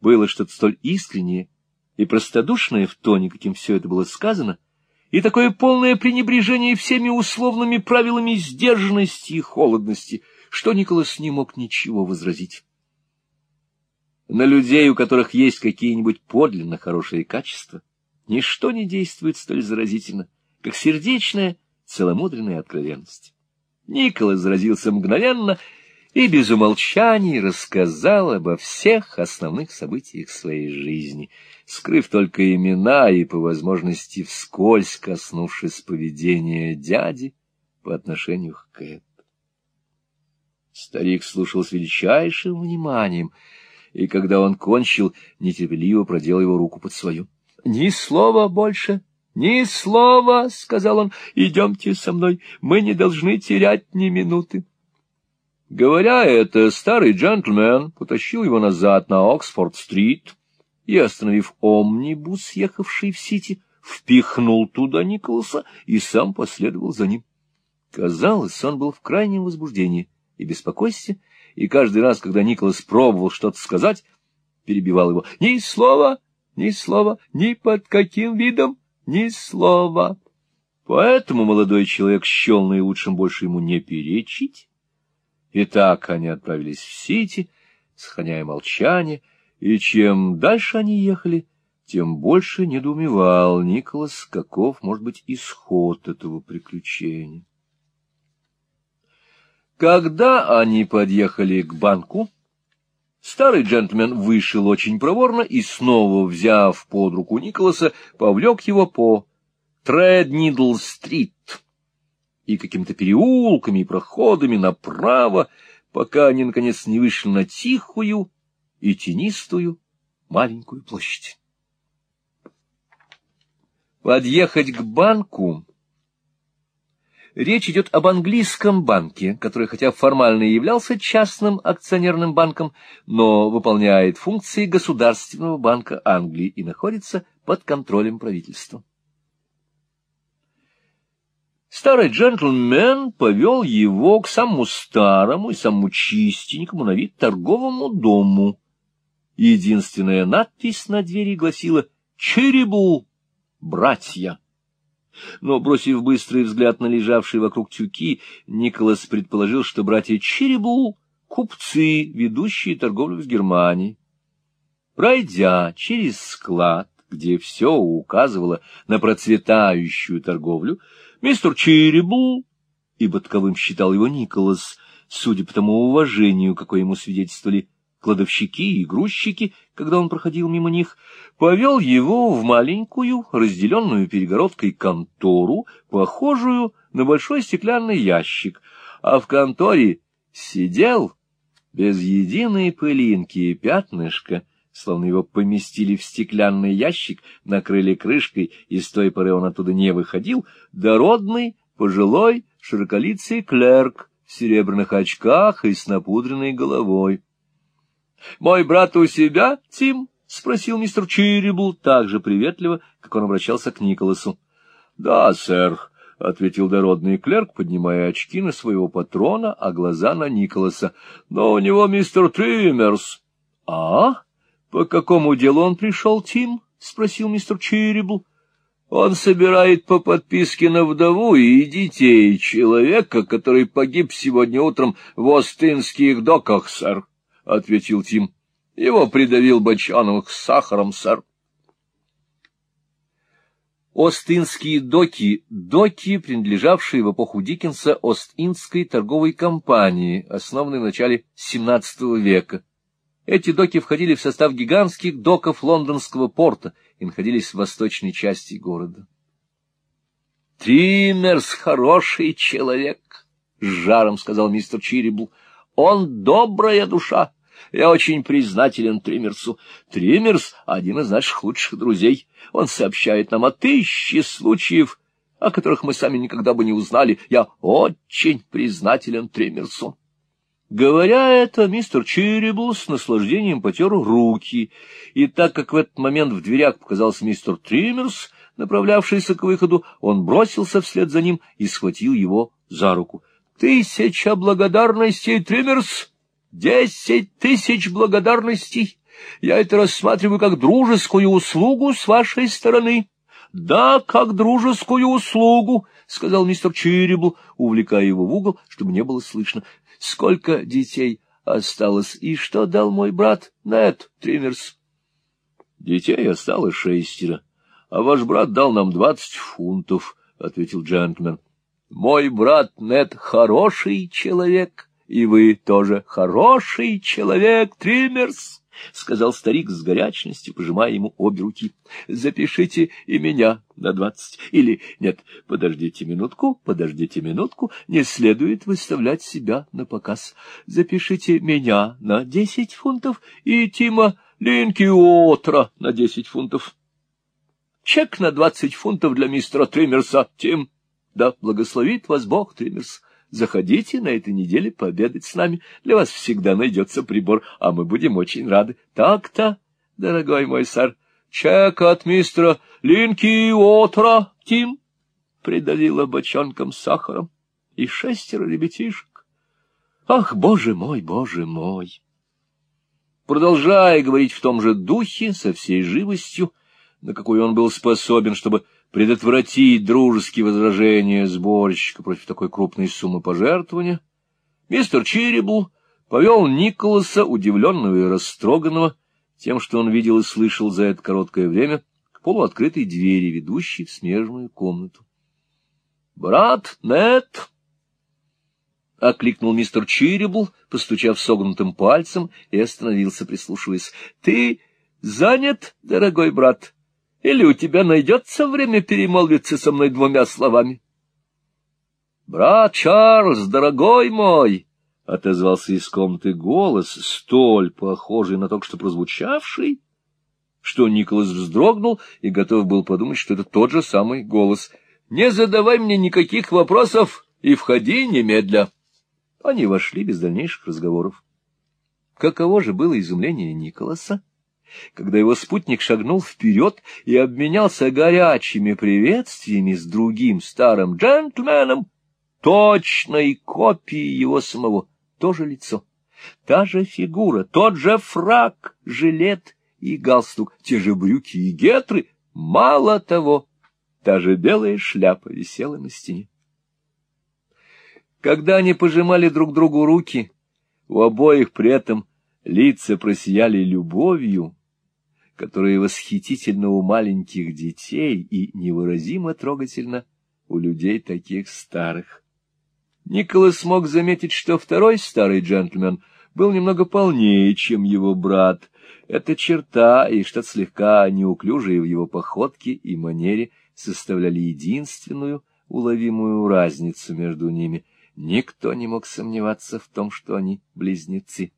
было что-то столь искреннее и простодушное в тоне, каким все это было сказано, и такое полное пренебрежение всеми условными правилами сдержанности и холодности, что Николас не мог ничего возразить. На людей, у которых есть какие-нибудь подлинно хорошие качества, ничто не действует столь заразительно, как сердечная, целомудренная откровенность. Николас заразился мгновенно и без умолчаний рассказал обо всех основных событиях своей жизни, скрыв только имена и, по возможности, вскользь коснувшись поведения дяди по отношению к Кэт. Старик слушал с величайшим вниманием — и когда он кончил, нетерпеливо продел его руку под свою. — Ни слова больше, ни слова, — сказал он, — идемте со мной, мы не должны терять ни минуты. Говоря это, старый джентльмен потащил его назад на Оксфорд-стрит и, остановив омнибус, ехавший в Сити, впихнул туда Николаса и сам последовал за ним. Казалось, он был в крайнем возбуждении и беспокойстве, и каждый раз, когда Николас пробовал что-то сказать, перебивал его «Ни слова, ни слова, ни под каким видом, ни слова». Поэтому молодой человек счел наилучшим больше ему не перечить. И так они отправились в Сити, сохраняя молчание, и чем дальше они ехали, тем больше недоумевал Николас, каков может быть исход этого приключения. Когда они подъехали к банку, старый джентльмен вышел очень проворно и, снова взяв под руку Николаса, повлек его по Треднидл-стрит и какими-то переулками и проходами направо, пока они, наконец, не вышли на тихую и тенистую маленькую площадь. Подъехать к банку Речь идет об английском банке, который хотя формально и являлся частным акционерным банком, но выполняет функции государственного банка Англии и находится под контролем правительства. Старый джентльмен повел его к самому старому и самому чистенькому на вид торговому дому. Единственная надпись на двери гласила «Черебу, братья» но, бросив быстрый взгляд на лежавшие вокруг тюки, Николас предположил, что братья Черебу — купцы, ведущие торговлю в Германии. Пройдя через склад, где все указывало на процветающую торговлю, мистер Черебу, ибо таковым считал его Николас, судя по тому уважению, какое ему свидетельствовали кладовщики и грузчики, когда он проходил мимо них, повел его в маленькую, разделенную перегородкой контору, похожую на большой стеклянный ящик, а в конторе сидел без единой пылинки и пятнышка, словно его поместили в стеклянный ящик, накрыли крышкой, и с той поры он оттуда не выходил, дородный, пожилой, широколицый клерк в серебряных очках и с напудренной головой. — Мой брат у себя, Тим? — спросил мистер Чирибл так же приветливо, как он обращался к Николасу. — Да, сэр, — ответил дородный клерк, поднимая очки на своего патрона, а глаза на Николаса. — Но у него мистер Триммерс. — А? По какому делу он пришел, Тим? — спросил мистер Чирибл. — Он собирает по подписке на вдову и детей человека, который погиб сегодня утром в Остинских доках, сэр. — ответил Тим. — Его придавил Бочанов с сахаром, сэр. Остинские доки — доки, принадлежавшие в эпоху Диккенса Ост-Индской торговой компании, основанной в начале XVII века. Эти доки входили в состав гигантских доков лондонского порта и находились в восточной части города. — Триммерс хороший человек, — с жаром сказал мистер Чирибл. — Он добрая душа. Я очень признателен Триммерсу. Триммерс — один из наших лучших друзей. Он сообщает нам о тысяче случаев, о которых мы сами никогда бы не узнали. Я очень признателен Триммерсу. Говоря это, мистер Чирибл с наслаждением потер руки, и так как в этот момент в дверях показался мистер Триммерс, направлявшийся к выходу, он бросился вслед за ним и схватил его за руку. — Тысяча благодарностей, Триммерс! Десять тысяч благодарностей! Я это рассматриваю как дружескую услугу с вашей стороны. — Да, как дружескую услугу, — сказал мистер Чирибл, увлекая его в угол, чтобы не было слышно. — Сколько детей осталось, и что дал мой брат Нед Триммерс? — Детей осталось шестеро, а ваш брат дал нам двадцать фунтов, — ответил джентльмен. — Мой брат Нед хороший человек, и вы тоже хороший человек, Триммерс. — сказал старик с горячностью, пожимая ему обе руки. — Запишите и меня на двадцать. Или, нет, подождите минутку, подождите минутку, не следует выставлять себя на показ. Запишите меня на десять фунтов и Тима Линкиотра на десять фунтов. Чек на двадцать фунтов для мистера Триммерса, Тим. Да благословит вас Бог, Триммерс. Заходите на этой неделе пообедать с нами. Для вас всегда найдется прибор, а мы будем очень рады. Так-то, дорогой мой сэр, чек от мистера Линки Отра, Тим, придавила бочонком сахаром, и шестеро ребятишек. Ах, боже мой, боже мой! Продолжая говорить в том же духе, со всей живостью, на какую он был способен, чтобы предотвратить дружеские возражения сборщика против такой крупной суммы пожертвования, мистер Чирибл повел Николаса, удивленного и растроганного, тем, что он видел и слышал за это короткое время, к полуоткрытой двери, ведущей в смежную комнату. — Брат Нет! — окликнул мистер Чирибл, постучав согнутым пальцем, и остановился, прислушиваясь. — Ты занят, дорогой брат? — или у тебя найдется время перемолвиться со мной двумя словами? — Брат Чарльз, дорогой мой! — отозвался из комнаты голос, столь похожий на только что прозвучавший, что Николас вздрогнул и готов был подумать, что это тот же самый голос. — Не задавай мне никаких вопросов и входи немедля. Они вошли без дальнейших разговоров. Каково же было изумление Николаса? Когда его спутник шагнул вперед и обменялся горячими приветствиями с другим старым джентльменом, точной копией его самого, то же лицо, та же фигура, тот же фрак, жилет и галстук, те же брюки и гетры, мало того, та же белая шляпа висела на стене. Когда они пожимали друг другу руки, у обоих при этом лица просияли любовью, которое восхитительно у маленьких детей и невыразимо трогательно у людей таких старых. Николас смог заметить, что второй старый джентльмен был немного полнее, чем его брат. Эта черта и что-то слегка неуклюжее в его походке и манере составляли единственную уловимую разницу между ними. Никто не мог сомневаться в том, что они близнецы. —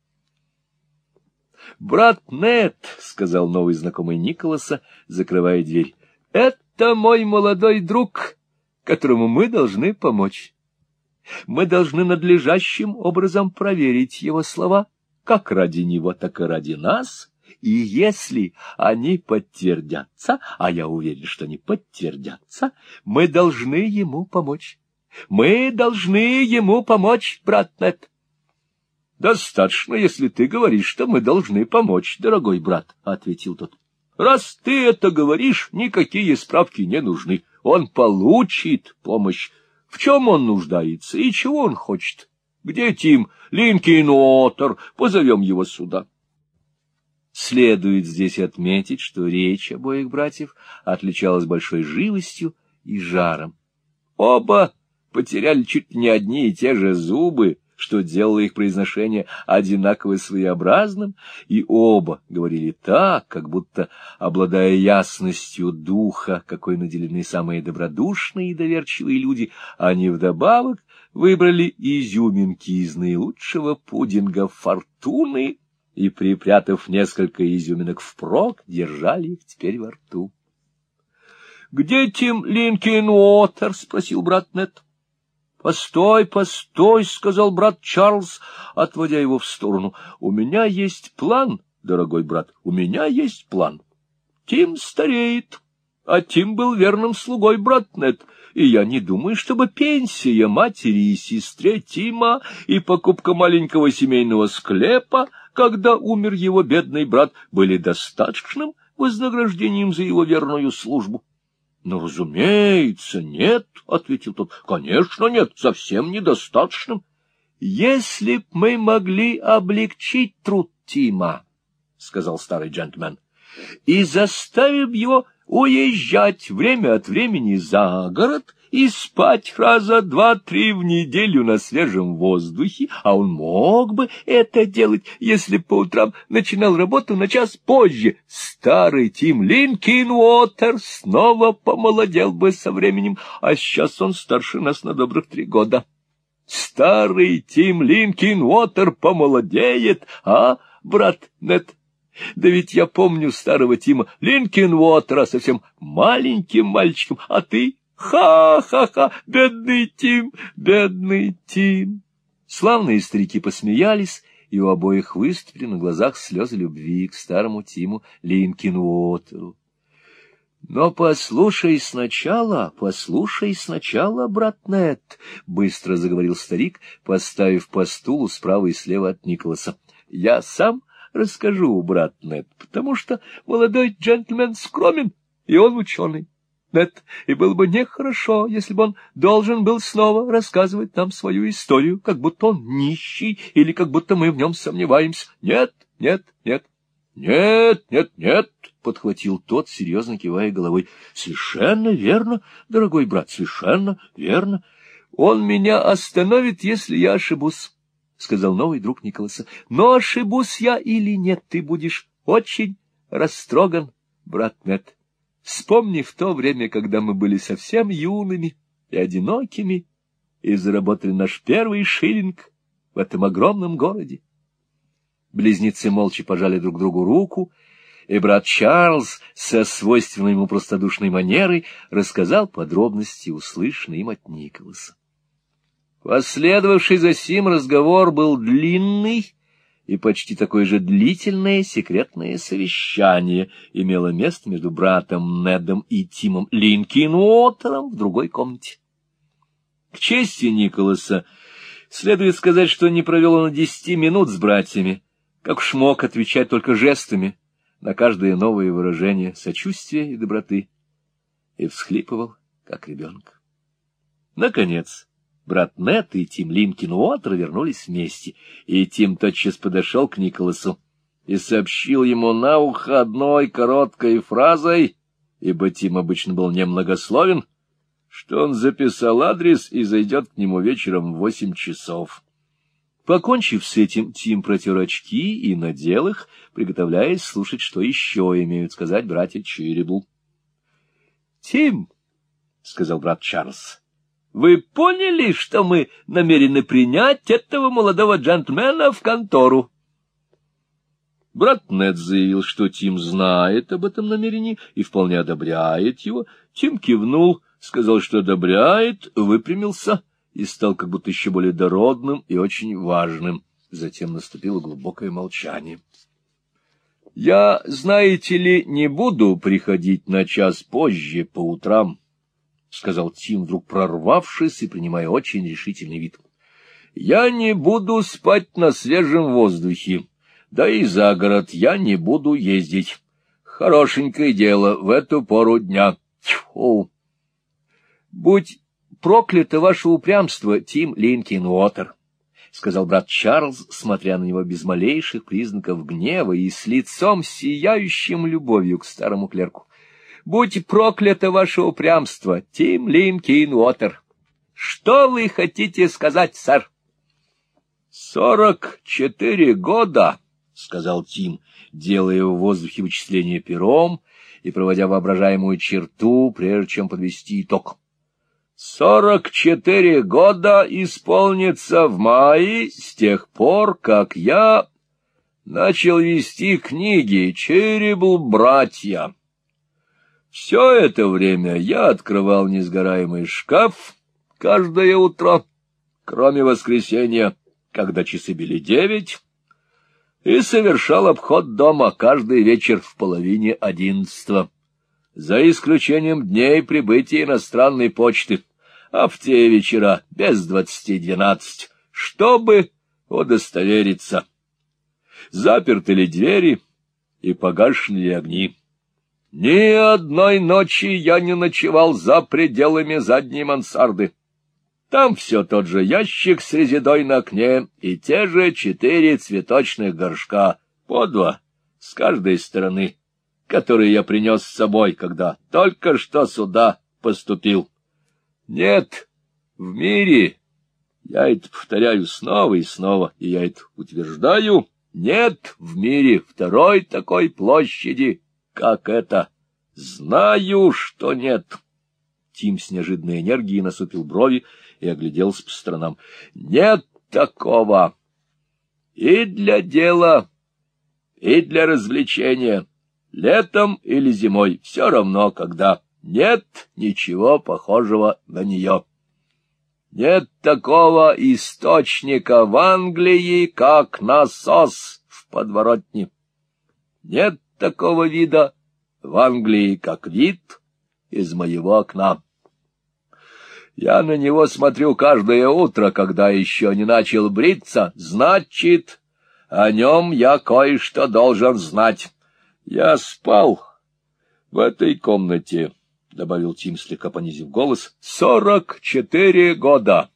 Брат Нет, — сказал новый знакомый Николаса, закрывая дверь, — это мой молодой друг, которому мы должны помочь. Мы должны надлежащим образом проверить его слова, как ради него, так и ради нас, и если они подтвердятся, а я уверен, что они подтвердятся, мы должны ему помочь. Мы должны ему помочь, брат Нет. — Достаточно, если ты говоришь, что мы должны помочь, дорогой брат, — ответил тот. — Раз ты это говоришь, никакие справки не нужны. Он получит помощь. В чем он нуждается и чего он хочет? Где Тим Линкинотер? Позовем его сюда. Следует здесь отметить, что речь обоих братьев отличалась большой живостью и жаром. Оба потеряли чуть не одни и те же зубы, что делало их произношение одинаково своеобразным, и оба говорили так, как будто, обладая ясностью духа, какой наделены самые добродушные и доверчивые люди, они вдобавок выбрали изюминки из наилучшего пудинга фортуны и, припрятав несколько изюминок впрок, держали их теперь во рту. — Где Тим Линкин Уотер? — спросил брат Нет. — Постой, постой, — сказал брат Чарльз, отводя его в сторону. — У меня есть план, дорогой брат, у меня есть план. Тим стареет, а Тим был верным слугой брат Нет, и я не думаю, чтобы пенсия матери и сестре Тима и покупка маленького семейного склепа когда умер его бедный брат, были достаточным вознаграждением за его верную службу. — Ну, разумеется, нет, — ответил тот. — Конечно, нет, совсем недостаточным. — Если б мы могли облегчить труд Тима, — сказал старый джентльмен, — и заставив его уезжать время от времени за город и спать раза два-три в неделю на свежем воздухе, а он мог бы это делать, если по утрам начинал работу на час позже. Старый Тим Линкинуотер снова помолодел бы со временем, а сейчас он старше нас на добрых три года. Старый Тим Линкинуотер помолодеет, а, брат Нет? Да ведь я помню старого Тима Линкин-Уотера совсем маленьким мальчиком, а ты Ха-ха-ха! Бедный Тим! Бедный Тим! Славные старики посмеялись, и у обоих выступили на глазах слезы любви к старому Тиму Линкинуотеру. — Но послушай сначала, послушай сначала, брат Нет, — быстро заговорил старик, поставив по стулу справа и слева от Николаса. — Я сам расскажу, брат Нет, потому что молодой джентльмен скромен, и он ученый. Нет, и было бы нехорошо, если бы он должен был снова рассказывать нам свою историю, как будто он нищий или как будто мы в нем сомневаемся. Нет, нет, нет. Нет, нет, нет, — подхватил тот, серьезно кивая головой. — Совершенно верно, дорогой брат, совершенно верно. Он меня остановит, если я ошибусь, — сказал новый друг Николаса. — Но ошибусь я или нет, ты будешь очень растроган, брат Нет. Вспомни в то время, когда мы были совсем юными и одинокими, и заработали наш первый шиллинг в этом огромном городе. Близнецы молча пожали друг другу руку, и брат Чарльз со свойственной ему простодушной манерой рассказал подробности, услышанные им от Николаса. Последовавший за сим разговор был длинный и почти такое же длительное секретное совещание имело место между братом Недом и Тимом Линкинуотером в другой комнате. К чести Николаса следует сказать, что не провел он десяти минут с братьями, как уж мог отвечать только жестами на каждое новое выражение сочувствия и доброты, и всхлипывал, как ребенок. Наконец, брат Нет и Тим Линкин Уотер вернулись вместе, и Тим тотчас подошел к Николасу и сообщил ему на ухо одной короткой фразой, ибо Тим обычно был немногословен, что он записал адрес и зайдет к нему вечером в восемь часов. Покончив с этим, Тим протер очки и надел их, приготовляясь слушать, что еще имеют сказать братья Чирибл. — Тим, — сказал брат Чарльз, — вы поняли, что мы намерены принять этого молодого джентльмена в контору? Брат Нед заявил, что Тим знает об этом намерении и вполне одобряет его. Тим кивнул, сказал, что одобряет, выпрямился и стал как будто еще более дородным и очень важным. Затем наступило глубокое молчание. — Я, знаете ли, не буду приходить на час позже по утрам, — сказал Тим, вдруг прорвавшись и принимая очень решительный вид. — Я не буду спать на свежем воздухе, да и за город я не буду ездить. Хорошенькое дело в эту пору дня. Тьфу! Будь проклято ваше упрямство, Тим Линкин Уотер, — сказал брат Чарльз, смотря на него без малейших признаков гнева и с лицом сияющим любовью к старому клерку. Будь проклято ваше упрямство, Тим Линкин Уотер. Что вы хотите сказать, сэр? — Сорок четыре года, — сказал Тим, делая в воздухе вычисление пером и проводя воображаемую черту, прежде чем подвести итог. Сорок четыре года исполнится в мае с тех пор, как я начал вести книги «Черебл братья». Все это время я открывал несгораемый шкаф каждое утро, кроме воскресенья, когда часы били девять, и совершал обход дома каждый вечер в половине одиннадцатого, за исключением дней прибытия иностранной почты, а в те вечера без двадцати двенадцать, чтобы удостовериться. заперты ли двери и погашены ли огни. Ни одной ночи я не ночевал за пределами задней мансарды. Там все тот же ящик с резидой на окне и те же четыре цветочных горшка, по два, с каждой стороны, которые я принес с собой, когда только что сюда поступил. Нет, в мире, я это повторяю снова и снова, и я это утверждаю, нет в мире второй такой площади, как это. Знаю, что нет. Тим с неожиданной энергией насупил брови и огляделся по сторонам. Нет такого. И для дела, и для развлечения, летом или зимой, все равно когда. Нет ничего похожего на нее. Нет такого источника в Англии, как насос в подворотне. Нет такого вида в Англии, как вид из моего окна. Я на него смотрю каждое утро, когда еще не начал бриться. Значит, о нем я кое-что должен знать. Я спал в этой комнате, — добавил Тим, слегка понизив голос, — сорок четыре года.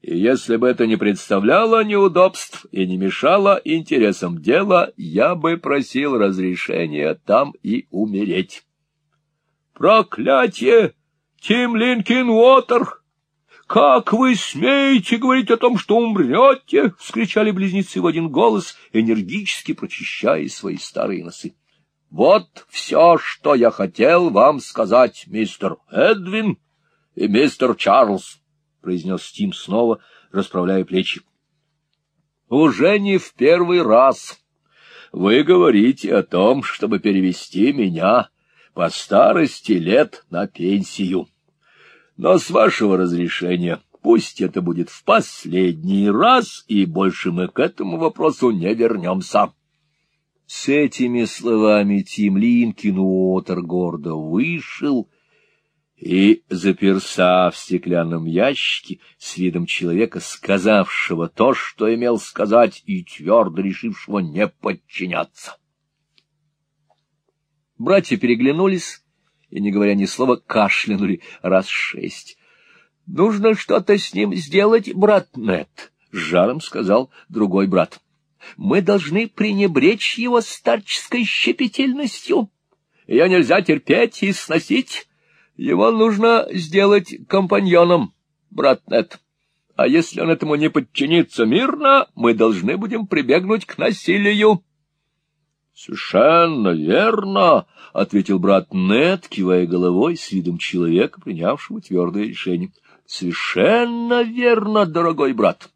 И если бы это не представляло неудобств и не мешало интересам дела, я бы просил разрешения там и умереть. Проклятие! Тим Линкин Уотер! «Как вы смеете говорить о том, что умрете?» — вскричали близнецы в один голос, энергически прочищая свои старые носы. «Вот все, что я хотел вам сказать, мистер Эдвин и мистер Чарльз», — произнес Тим снова, расправляя плечи. «Уже не в первый раз вы говорите о том, чтобы перевести меня по старости лет на пенсию». Но с вашего разрешения пусть это будет в последний раз, и больше мы к этому вопросу не вернемся. С этими словами Тим Линкин Уотер гордо вышел и, заперся в стеклянном ящике с видом человека, сказавшего то, что имел сказать, и твердо решившего не подчиняться. Братья переглянулись и, не говоря ни слова, кашлянули раз шесть. — Нужно что-то с ним сделать, брат Нет, — жаром сказал другой брат. — Мы должны пренебречь его старческой щепетильностью. Ее нельзя терпеть и сносить. Его нужно сделать компаньоном, брат Нет. А если он этому не подчинится мирно, мы должны будем прибегнуть к насилию. — Совершенно верно, — ответил брат Нед, кивая головой с видом человека, принявшего твердое решение. — Совершенно верно, дорогой брат.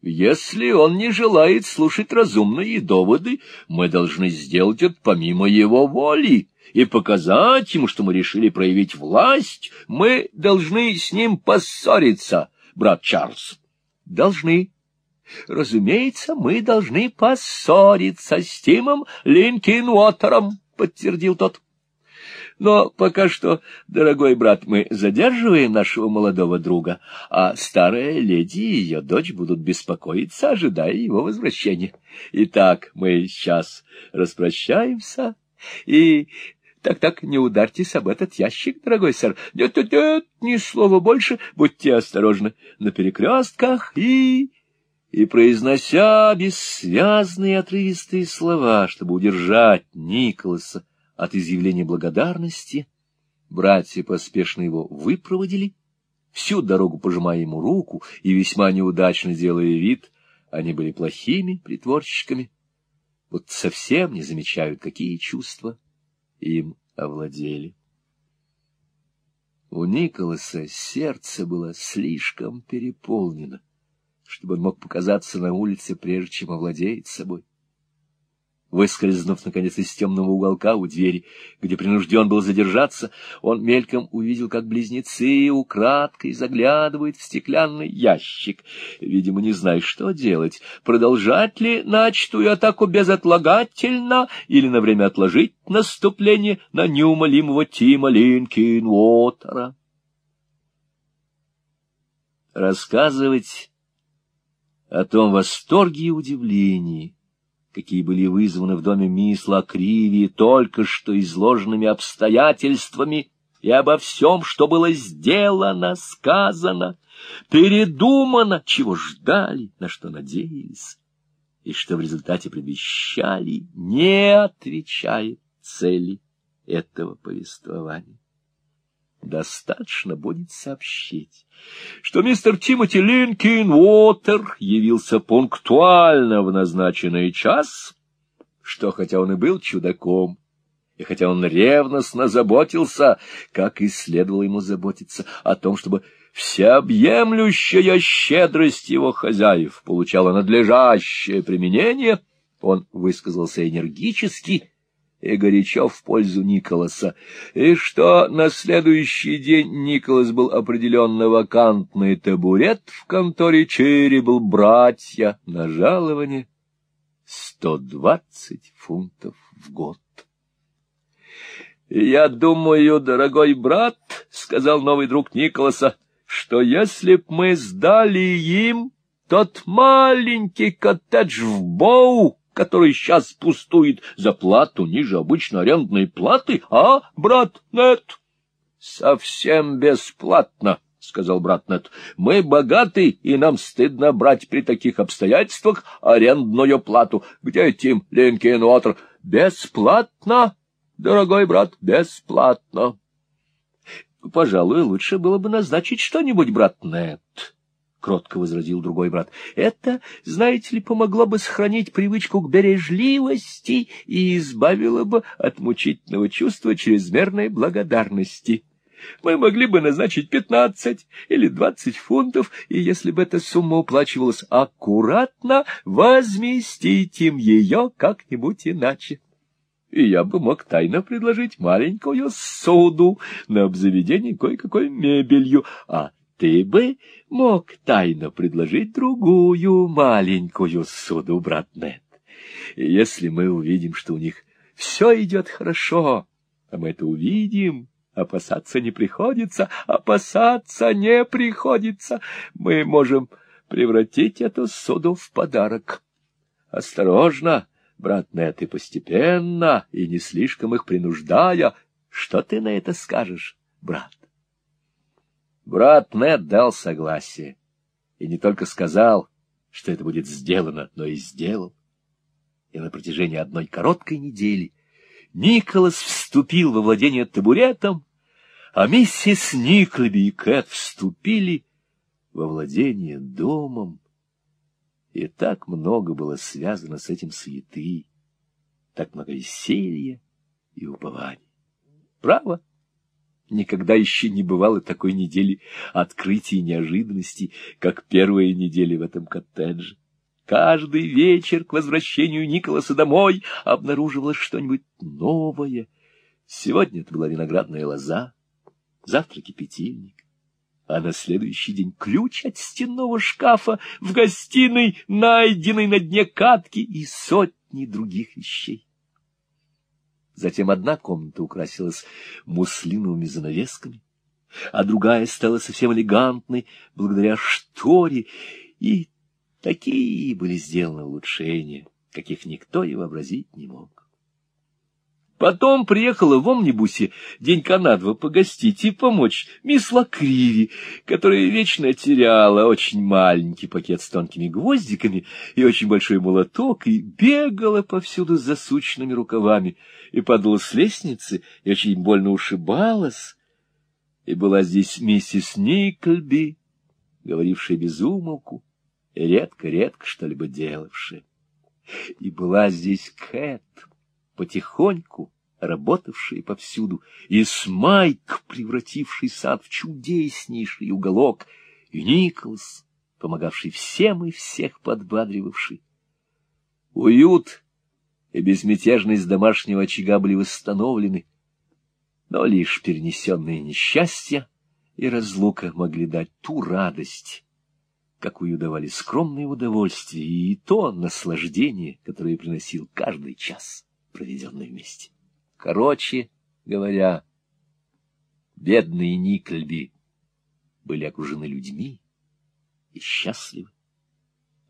Если он не желает слушать разумные доводы, мы должны сделать это помимо его воли и показать ему, что мы решили проявить власть. Мы должны с ним поссориться, брат Чарльз. — Должны, Разумеется, мы должны поссориться с Тимом Линкин-Уотером, — подтвердил тот. Но пока что, дорогой брат, мы задерживаем нашего молодого друга, а старая леди и ее дочь будут беспокоиться, ожидая его возвращения. Итак, мы сейчас распрощаемся и... Так-так, не ударьтесь об этот ящик, дорогой сэр. Нет-нет-нет, ни слова больше, будьте осторожны. На перекрестках и и, произнося бессвязные отрывистые слова, чтобы удержать Николаса от изъявления благодарности, братья поспешно его выпроводили, всю дорогу пожимая ему руку и весьма неудачно делая вид, они были плохими притворщиками, вот совсем не замечают, какие чувства им овладели. У Николаса сердце было слишком переполнено чтобы он мог показаться на улице, прежде чем овладеет собой. Выскользнув, наконец, из темного уголка у двери, где принужден был задержаться, он мельком увидел, как близнецы украдкой заглядывают в стеклянный ящик, видимо, не зная, что делать, продолжать ли начатую атаку безотлагательно или на время отложить наступление на неумолимого Тима Линкин-Уотера. Рассказывать о том восторге и удивлении, какие были вызваны в доме мисс Лакриви только что изложенными обстоятельствами и обо всем, что было сделано, сказано, передумано, чего ждали, на что надеялись, и что в результате предвещали, не отвечает цели этого повествования. Достаточно будет сообщить, что мистер Тимоти Линкин Уотер явился пунктуально в назначенный час, что, хотя он и был чудаком, и хотя он ревностно заботился, как и следовало ему заботиться, о том, чтобы всеобъемлющая щедрость его хозяев получала надлежащее применение, он высказался энергически и горячо в пользу Николаса, и что на следующий день Николас был определен на вакантный табурет в конторе Черебл братья на жалование сто двадцать фунтов в год. — Я думаю, дорогой брат, — сказал новый друг Николаса, — что если б мы сдали им тот маленький коттедж в Боу, который сейчас пустует за плату ниже обычной арендной платы, а, брат Нет? — Совсем бесплатно, — сказал брат Нет. — Мы богаты, и нам стыдно брать при таких обстоятельствах арендную плату. Где Тим Линкен Уотер? — Бесплатно, дорогой брат, бесплатно. — Пожалуй, лучше было бы назначить что-нибудь, брат Нет. — кротко возразил другой брат. — Это, знаете ли, помогло бы сохранить привычку к бережливости и избавило бы от мучительного чувства чрезмерной благодарности. Мы могли бы назначить пятнадцать или двадцать фунтов, и если бы эта сумма уплачивалась аккуратно, возместить им ее как-нибудь иначе. И я бы мог тайно предложить маленькую суду на обзаведение кое-какой мебелью, а ты бы мог тайно предложить другую маленькую суду, брат Нет. Если мы увидим, что у них все идет хорошо, а мы это увидим, опасаться не приходится, опасаться не приходится, мы можем превратить эту суду в подарок. Осторожно, брат Нет, и постепенно, и не слишком их принуждая. Что ты на это скажешь, брат? Брат Нед дал согласие, и не только сказал, что это будет сделано, но и сделал. И на протяжении одной короткой недели Николас вступил во владение табуретом, а миссис Никлеби и Кэт вступили во владение домом. И так много было связано с этим суеты, так много веселья и упования. Право, Никогда еще не бывало такой недели открытий и неожиданностей, как первая неделя в этом коттедже. Каждый вечер к возвращению Николаса домой обнаруживалось что-нибудь новое. Сегодня это была виноградная лоза, завтра кипятильник, а на следующий день ключ от стенного шкафа в гостиной, найденный на дне катки, и сотни других вещей. Затем одна комната украсилась муслиновыми занавесками, а другая стала совсем элегантной благодаря шторе, и такие были сделаны улучшения, каких никто и вообразить не мог. Потом приехала в омнибусе денька на два погостить и помочь мисс Лакриви, которая вечно теряла очень маленький пакет с тонкими гвоздиками и очень большой молоток, и бегала повсюду с засученными рукавами, и падала с лестницы, и очень больно ушибалась. И была здесь миссис Никльби, говорившая без умолку, редко-редко что-либо делавшая. И была здесь Кэт, потихоньку работавшие повсюду, и Смайк, превративший сад в чудеснейший уголок, и Николас, помогавший всем и всех подбадривавший. Уют и безмятежность домашнего очага были восстановлены, но лишь перенесенные несчастья и разлука могли дать ту радость, какую давали скромные удовольствия и то наслаждение, которое приносил каждый час проведенный вместе. Короче говоря, бедные Никльби были окружены людьми и счастливы,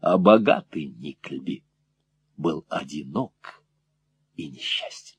а богатый Никльби был одинок и несчастен.